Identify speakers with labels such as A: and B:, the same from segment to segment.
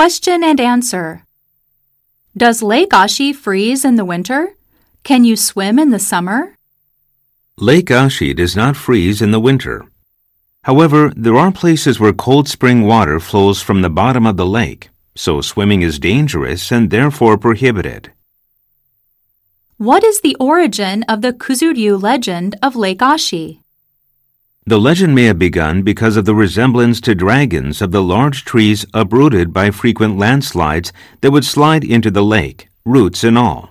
A: Question and answer. Does Lake Ashi freeze in the winter? Can you swim in the summer?
B: Lake Ashi does not freeze in the winter. However, there are places where cold spring water flows from the bottom of the lake, so swimming is dangerous and therefore prohibited.
A: What is the origin of the Kuzuryu legend of Lake Ashi?
B: The legend may have begun because of the resemblance to dragons of the large trees uprooted by frequent landslides that would slide into the lake, roots and all.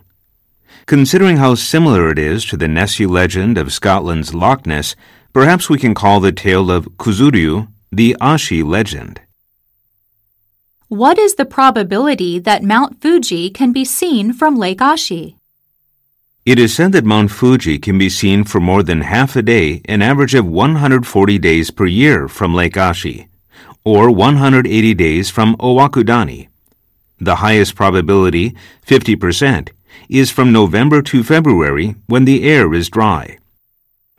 B: Considering how similar it is to the Nessie legend of Scotland's Loch Ness, perhaps we can call the tale of Kuzuryu the Ashi legend.
A: What is the probability that Mount Fuji can be seen from Lake Ashi?
B: It is said that Mount Fuji can be seen for more than half a day, an average of 140 days per year from Lake Ashi, or 180 days from Owakudani. The highest probability, 50%, is from November to February when the air is dry.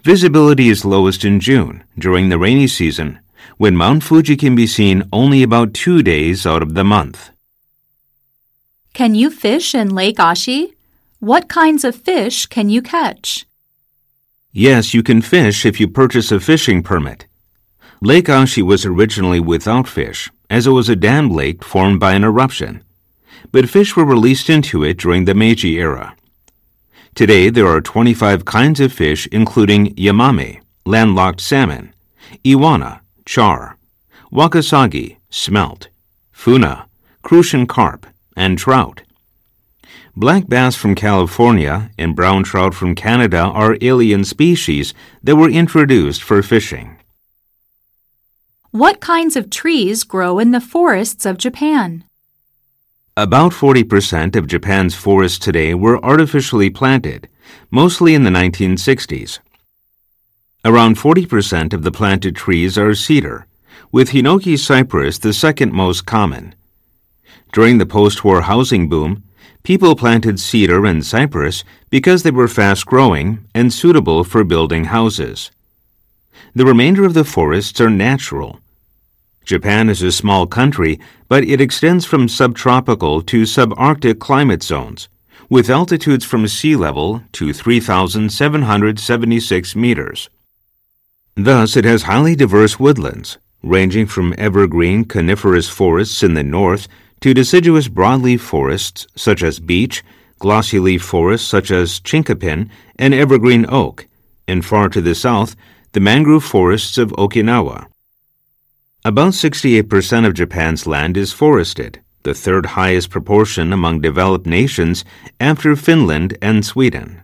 B: Visibility is lowest in June, during the rainy season, when Mount Fuji can be seen only about two days out of the month.
A: Can you fish in Lake Ashi? What kinds of fish can you catch?
B: Yes, you can fish if you purchase a fishing permit. Lake Ashi was originally without fish, as it was a dam lake formed by an eruption. But fish were released into it during the Meiji era. Today, there are 25 kinds of fish, including yamame, landlocked salmon, iwana, char, wakasagi, smelt, funa, crucian carp, and trout. Black bass from California and brown trout from Canada are alien species that were introduced for fishing.
A: What kinds of trees grow in the forests of Japan?
B: About 40% of Japan's forests today were artificially planted, mostly in the 1960s. Around 40% of the planted trees are cedar, with Hinoki cypress the second most common. During the post war housing boom, people planted cedar and cypress because they were fast growing and suitable for building houses. The remainder of the forests are natural. Japan is a small country, but it extends from subtropical to subarctic climate zones, with altitudes from sea level to 3,776 meters. Thus, it has highly diverse woodlands, ranging from evergreen coniferous forests in the north to deciduous broadleaf forests such as beech, glossy leaf forests such as chinkapin and evergreen oak, and far to the south, the mangrove forests of Okinawa. About 68% of Japan's land is forested, the third highest proportion among developed nations after Finland and Sweden.